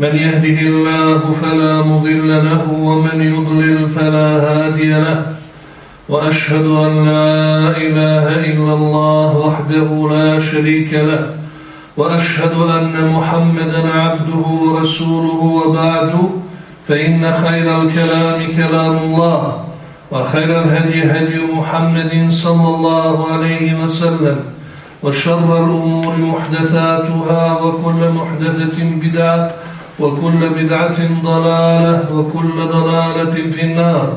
من يهده الله فلا مضل له ومن يضلل فلا هادي له. وأشهد أن لا إله إلا الله وحده لا شريك له. وأشهد أن محمدا عبده ورسوله وبعد. فإن خير الكلام كلام الله وخير الهدي هدي محمد صلى الله عليه وسلم وشر الأمور محدثاتها وكل محدثة بدعة وكل بدعة ضلالة وكل ضلالة في النار.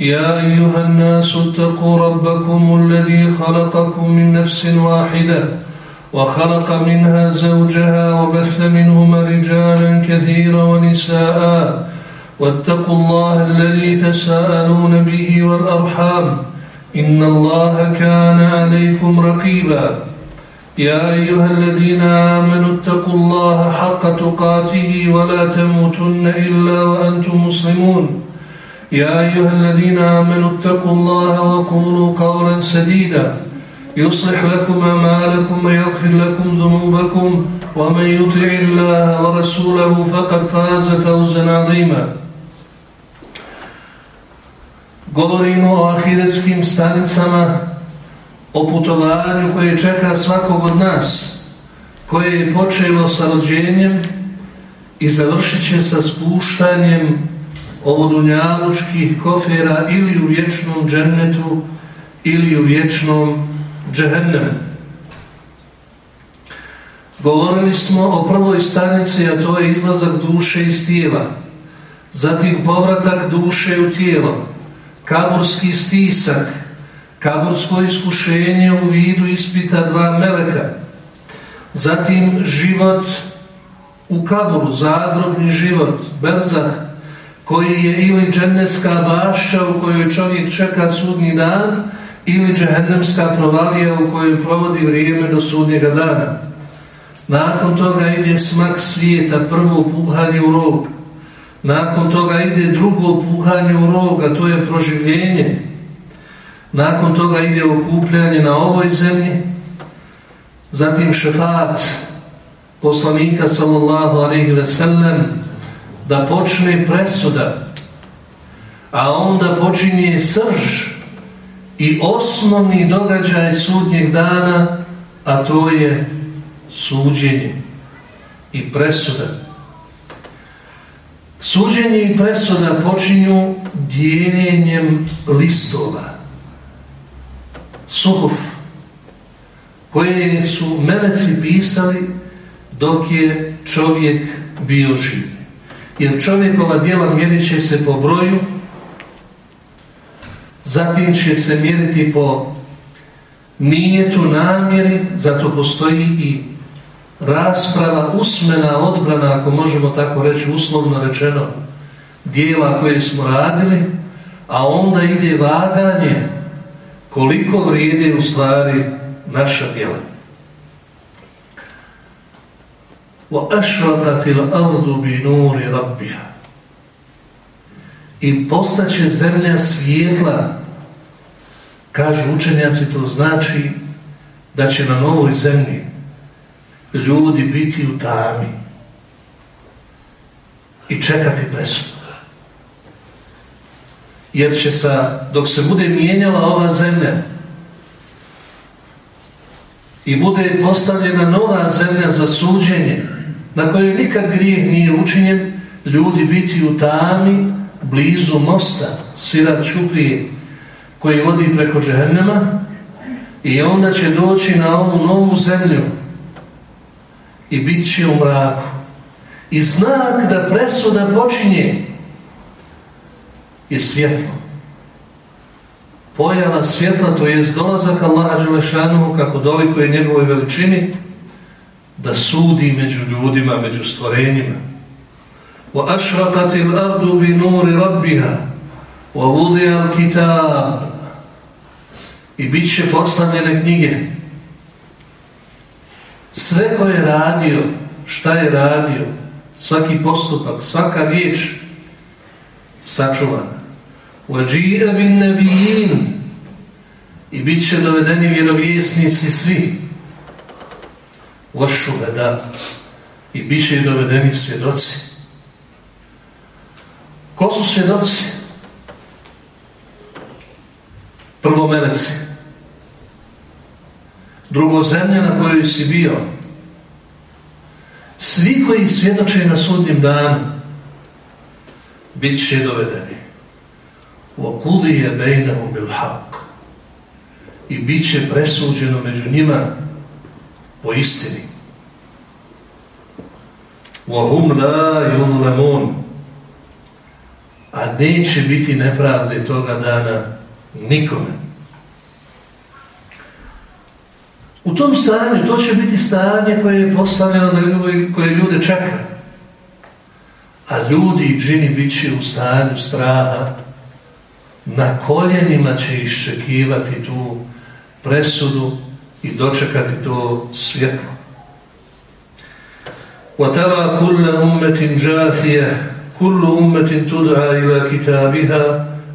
يا أيها الناس اتقوا ربكم الذي خلقكم من نفس واحدة وخلق منها زوجها وبث منهما رجالا كثيرا ونساء. واتقوا الله الذي تساءلون به والأرحام. إن الله كان عليكم رقيبا. يا أيها الذين آمنوا اتقوا الله حق تقاته ولا تموتن إلا وأنتم مسلمون. يا أيها الذين آمنوا اتقوا الله وقولوا قولا سديدا. يصلح لكم أعمالكم ويغفر لكم ذنوبكم. ومن يطع الله ورسوله فقد فاز فوزا عظيما. Govorimo o ahiretskim stanicama, o putovanju koje čeka svakog od nas, koje je počelo sa rođenjem i završit će sa spuštanjem ovodunjalučkih kofera ili u vječnom džennetu ili u vječnom džehennemu. Govorili smo o prvoj stanici, a to je izlazak duše iz tijela, zatim povratak duše u tijelo, kaburski stisak, kabursko iskušenje u vidu ispita dva meleka, zatim život u kaburu, zagrobni život, berzah, koji je ili džennetska bašća u kojoj čovjek čeka sudnji dan, ili džehennemska provalija u kojoj provodi vrijeme do sudnjega dana. Nakon toga ide smak svijeta, prvo puhanje u rog. Nakon toga ide drugo puhanje u rog, a to je proživljenje. Nakon toga ide okupljanje na ovoj zemlji. Zatim šefat poslanika sallallahu alaihi ve sellem da počne presuda. A onda počinje srž i osnovni događaj sudnjeg dana, a to je suđenje i presuda. Suđenje i presuda počinju dijeljenjem listova, suhuf, koje su meleci pisali dok je čovjek bio živ. Jer čovjekova djela mjerit će se po broju, zatim će se mjeriti po nijetu namjeri, zato postoji i rasprava, usmena odbrana, ako možemo tako reći, uslovno rečeno, dijela koje smo radili, a onda ide vaganje koliko vrijede u stvari naša djela. وَأَشْرَقَتِ الْأَرْضُ بِنُورِ رَبِّهَا I postaće zemlja svijetla, kažu učenjaci, to znači da će na novoj zemlji ljudi biti u tami i čekati presudu. Jer će sa, dok se bude mijenjala ova zemlja i bude postavljena nova zemlja za suđenje, na kojoj nikad grijeh nije učinjen, ljudi biti u tami blizu mosta, sirat čuprije, koji vodi preko džehennema i onda će doći na ovu novu zemlju i bit će u mraku. I znak da presuda počinje je svjetlo. Pojava svjetla, to je dolazak Allaha Đelešanuhu, kako doliko je njegovoj veličini, da sudi među ljudima, među stvorenjima. وأشرقت الأرض بنور ربها ووضع الكتاب i bit će poslanjene knjige. Sve ko je radio, šta je radio, svaki postupak, svaka riječ sačuvana. وَجِيَ بِالنَّبِيِّينَ I bit će dovedeni vjerovjesnici svi. وَشُهَدَا I bit će dovedeni svjedoci. Ko su svjedoci? Prvo meleci. Drugo zemlja na kojoj si bio. Svi koji svjedoče na sudnjem danu bit će dovedeni. وَقُضِيَ بَيْنَهُ بِالْحَقِّ I bit će presuđeno među njima po istini. وَهُمْ لَا يُظْلَمُونَ A neće biti nepravde toga dana nikome. U tom stanju, to će biti stanje koje je postavljeno da ljudi, koje ljude čeka. A ljudi i džini bit će u stanju straha, na koljenima će iščekivati tu presudu i dočekati to svjetlo. وَتَرَا كُلَّ أُمَّةٍ جَاثِيَ كُلُّ أُمَّةٍ تُدْعَى إِلَى كِتَابِهَا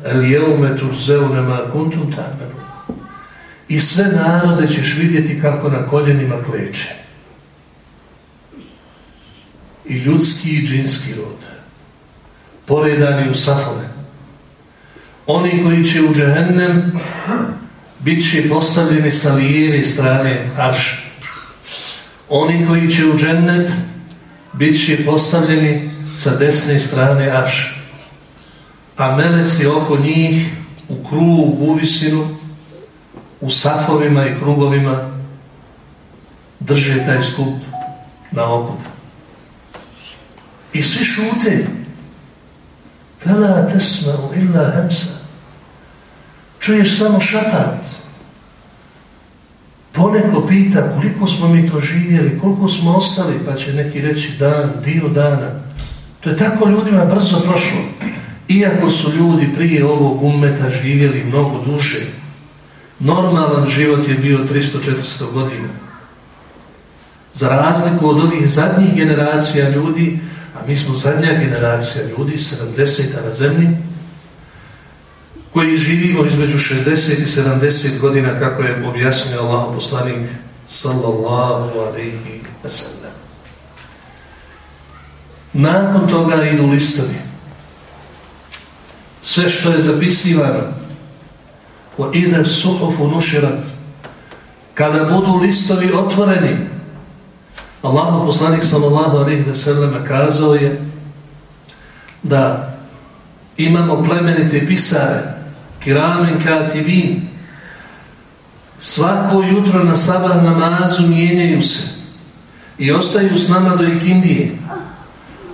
الْيَوْمَ تُرْزَوْنَ مَا كُنْتُمْ تَعْمَلُونَ I sve narode ćeš vidjeti kako na koljenima kleče. I ljudski i džinski rod. Poredani u safove. oni koji će u džehennem bit će postavljeni sa lijeve strane arša. Oni koji će u džennet bit će postavljeni sa desne strane arša. A meleci oko njih u krugu, u visinu, u safovima i krugovima drže taj skup na okup. I svi šute. Fela tesma'u illa hemsa. Čuješ samo šapat. Poneko pita koliko smo mi to živjeli, koliko smo ostali, pa će neki reći dan, dio dana. To je tako ljudima brzo prošlo. Iako su ljudi prije ovog umeta živjeli mnogo duže, normalan život je bio 300-400 godina. Za razliku od ovih zadnjih generacija ljudi, a mi smo zadnja generacija ljudi, 70 na zemlji, koji živimo između 60 i 70 godina, kako je objasnio Allah poslanik sallallahu alaihi wa sallam. Nakon toga idu listovi. Sve što je zapisivano o ide suhufu nuširat kada budu listovi otvoreni Allah poslanik sallallahu alaihi wa sallam kazao je da imamo plemenite pisare kiramen katibin. Svako jutro na sabah namazu mijenjaju se i ostaju s nama do ikindije.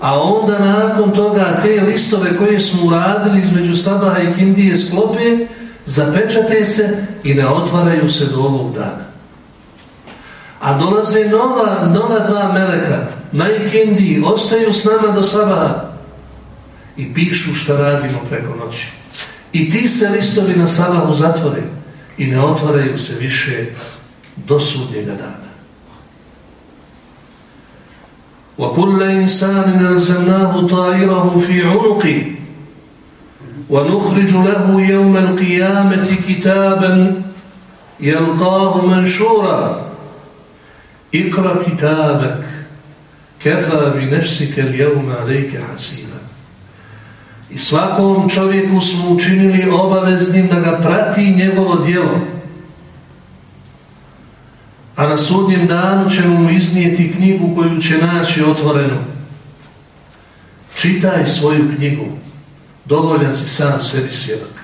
A onda nakon toga te listove koje smo uradili između sabaha i ikindije sklope zapečate se i ne otvaraju se do ovog dana a dolaze nova, nova dva meleka na ikindiji ostaju s nama do sabaha i pišu šta radimo preko noći I ti se listovi na salahu zatvore i ne otvaraju se više do sudnjega dana. وَكُلَّ إِنسَانٍ نَلْزَمْنَاهُ طَائِرَهُ فِي عُنُقِ وَنُخْرِجُ لَهُ يَوْمَ الْقِيَامَةِ كِتَابًا يَلْقَاهُ مَنْشُورًا Iqra kitabak kefa bi nefsike ljevma lejke hasina. I svakom čovjeku smo učinili obaveznim da ga prati njegovo djelo. A na sudnjem danu ćemo mu iznijeti knjigu koju će naći otvorenu. Čitaj svoju knjigu. Dovoljan si sam sebi svjedok.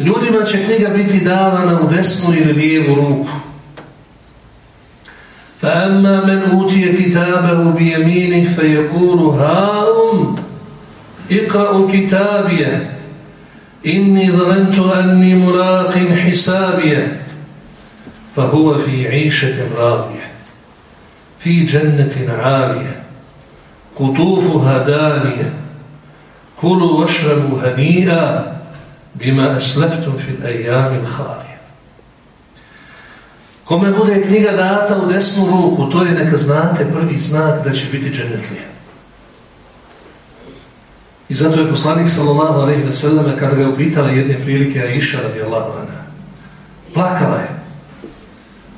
Ljudima će knjiga biti davana u desnu ili lijevu ruku. فأما من أوتي كتابه بيمينه فيقول هاؤم اقرأوا كتابي. إني ظننت أني ملاق حسابي. فهو في عيشة راضية في جنة عالية kutufu hadanije, kulu vašrabu hanija, bima esleftum fil ejamil halije. Kome bude knjiga data u desnu ruku, to je neka znate prvi znak da će biti dženetlije. I zato je poslanik sallallahu alaihi ve selleme kada ga je upitala jedne prilike Aisha radijallahu anha, plakala je.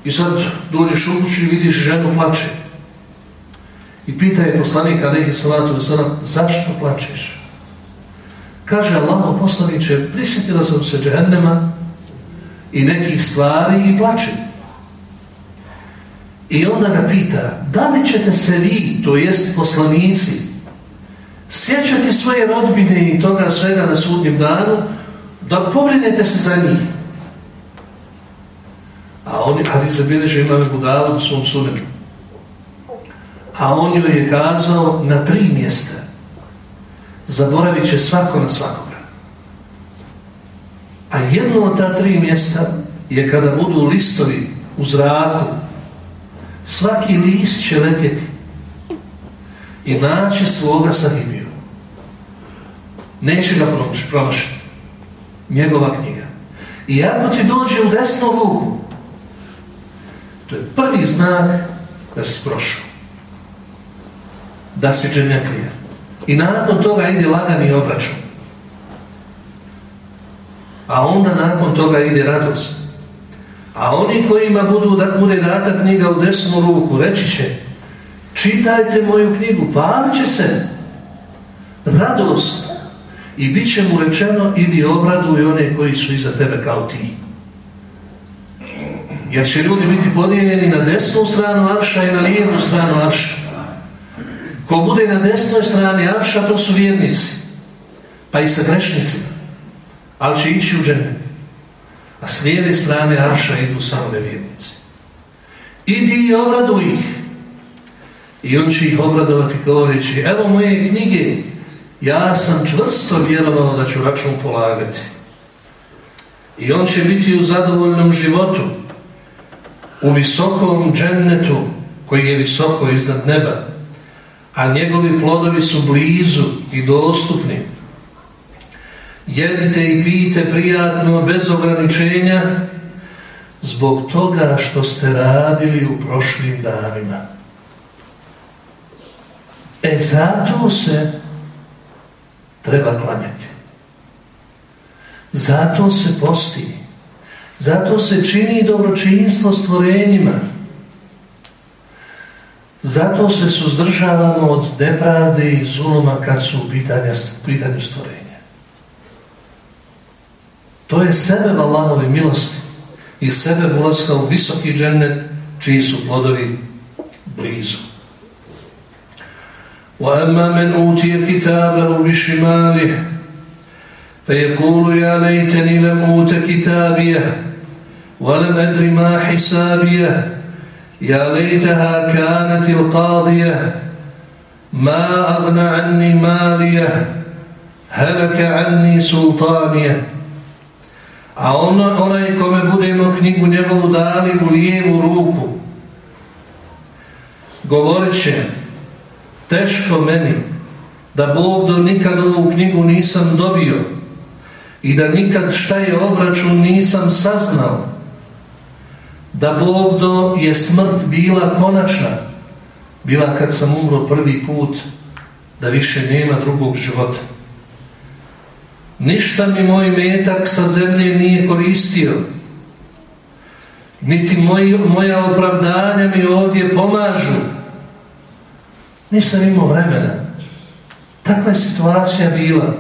I sad dođeš u kuću i vidiš ženu plače. I pita je poslanik alaihi sallatu ve sallam, zašto plačeš? Kaže Allah poslaniće, prisjetila sam se džehennema i nekih stvari i plačem. I onda ga pita, da li ćete se vi, to jest poslanici, sjećati svoje rodbine i toga svega na sudnjem danu, da pobrinete se za njih. A oni, hadis zabilježe imame Budavu u svom sunenu. A on joj je kazao na tri mjesta. Zaboravit će svako na svakoga. A jedno od ta tri mjesta je kada budu listovi u zraku. Svaki list će letjeti i naći svoga sahibiju. Neće ga promašiti. Njegova knjiga. I ako ti dođe u desnu ruku, to je prvi znak da si prošao. Da si dženetlija. I nakon toga ide lagani obračun. A onda nakon toga ide radost. A oni kojima budu, da bude data knjiga u desnu ruku, reći će čitajte moju knjigu, valit će se radost i bit će mu rečeno idi obraduj one koji su iza tebe kao ti. Jer će ljudi biti podijeljeni na desnu stranu Arša i na lijevu stranu Arša. Ko bude na desnoj strani Arša, to su vjernici. Pa i sa grešnicima. Ali će ići u džene. A s lijeve strane Arša idu samo nevjernici. Idi i obraduj ih. I on će ih obradovati govoreći, evo moje knjige, ja sam čvrsto vjerovao da ću račun polagati. I on će biti u zadovoljnom životu, u visokom džennetu, koji je visoko iznad neba, a njegovi plodovi su blizu i dostupni. Jedite i pijte prijatno, bez ograničenja, zbog toga što ste radili u prošlim danima. E zato se treba klanjati. Zato se posti. Zato se čini dobročinstvo stvorenjima. Zato se suzdržavamo od depravde i zuluma kad su u pitanju stvorenja. To je sebe Allahove milosti i sebe ulaska u visoki džennet čiji su plodovi blizu. وأما من أوتي كتابه بشماله فيقول يا ليتني لم أوت كتابيه ولم أدر ما حسابيه يا ليتها كانت القاضية ما أغنى عني ماليه هلك عني سلطانيه A ono, onaj kome budemo knjigu njegovu dali u lijevu ruku, govorit će, teško meni da Bog do nikad ovu knjigu nisam dobio i da nikad šta je obračun nisam saznao da Bog do je smrt bila konačna bila kad sam umro prvi put da više nema drugog života ništa mi moj metak sa zemlje nije koristio niti moj, moja opravdanja mi ovdje pomažu nisam imao vremena. Takva je situacija bila.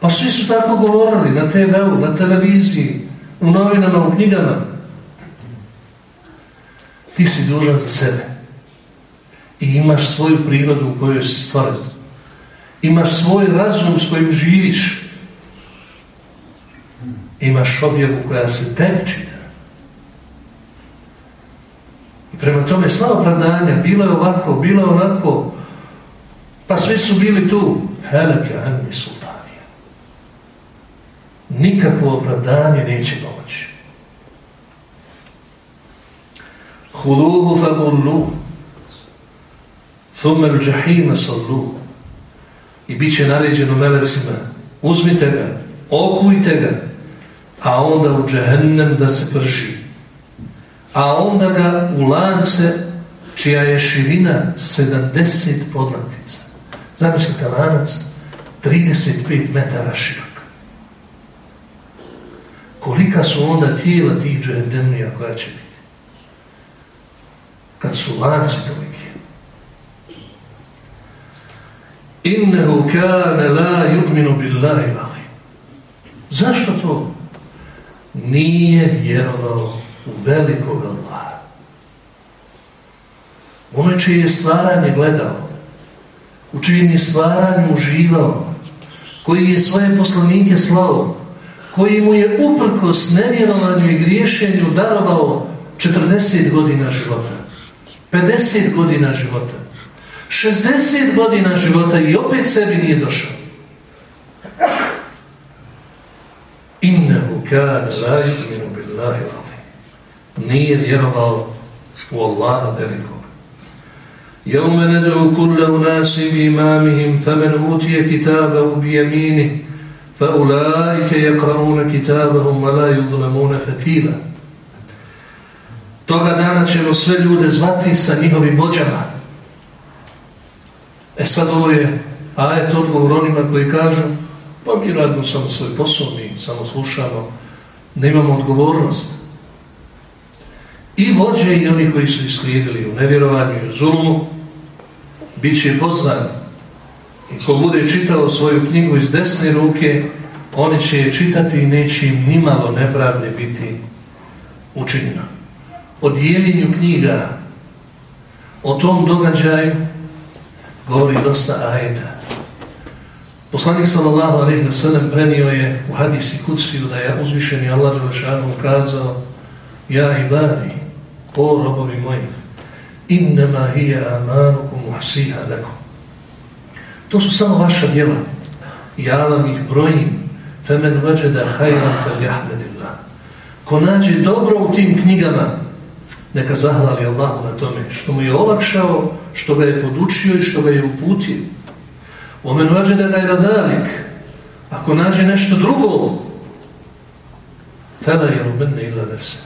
Pa svi su tako govorili na TV-u, na televiziji, u novinama, u knjigama. Ti si dužan za sebe. I imaš svoju prirodu u kojoj si stvoren. Imaš svoj razum s kojim živiš. Imaš objavu koja se tebi čita. Prema tome, sva opravdanja, bilo je ovako, bilo je onako, pa svi su bili tu. Heleke anni sultanije. Nikakvo opravdanje neće pomoći. Huluhu fagullu. Thumel džahima sallu. I bit će naređeno melecima, uzmite ga, okujte ga, a onda u džehennem da se prži. A onda ga u lance čija je širina 70 podlatica. Zamislite lanac 35 metara širok. Kolika su onda tijela tih džehennemija koja će biti? Kad su lanci toliki. Innehu kane la yu'minu billahi Zašto to? Nije vjerovao u velikog Allaha. Ono čije je stvaranje gledao, u čijem je stvaranju uživao, koji je svoje poslanike slao, koji mu je uprkos nevjerovanju i griješenju darovao 40 godina života, 50 godina života, 60 godina života i opet sebi nije došao. Innehu kane la yu'minu billahi Nije vjerovao u Allaha velikog. Jaume ned'u kulla u nasim imamihim, famen utije kitabahu bi jemini, fa ulaike jakrauna kitabahum, wa la yudlamuna fatila. Toga dana ćemo sve ljude zvati sa njihovim bođama. E sad ovo je ajet odgovor onima koji kažu pa mi radimo samo svoj posao, mi samo slušamo, nemamo odgovornost. I vođe i oni koji su islijedili u nevjerovanju i u zulmu, bit će pozvan. I ko bude čitao svoju knjigu iz desne ruke, oni će je čitati i neće im nimalo nepravde biti učinjeno. O dijeljenju knjiga, o tom događaju, govori dosta ajeta. Poslanik sallallahu alaihi wa sallam prenio je u hadisi kuciju da je uzvišeni Allah Đelešanu kazao Ja ibadi, o robovi moji, innama hija amanukum uhsiha lakum. To su samo vaša djela. Ja vam ih brojim. Femen hajran fel jahmedillah. Ko nađe dobro u tim knjigama, neka zahvali Allahu na tome što mu je olakšao, što ga je podučio i što ga je uputio. Omen vađeda gajra dalik. Ako nađe nešto drugo, tada je mene ila nefse.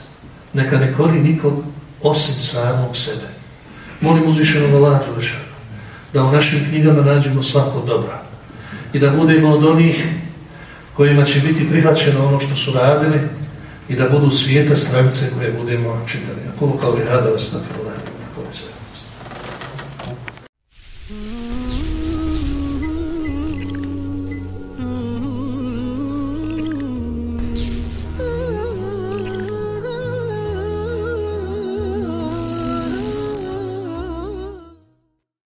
Neka ne kori nikog osim samog sebe. Molim uzvišenog Allah da u našim knjigama nađemo svako dobro i da budemo od onih kojima će biti prihvaćeno ono što su radili i da budu svijeta strance koje budemo čitali. Ako kao je rada ostavila.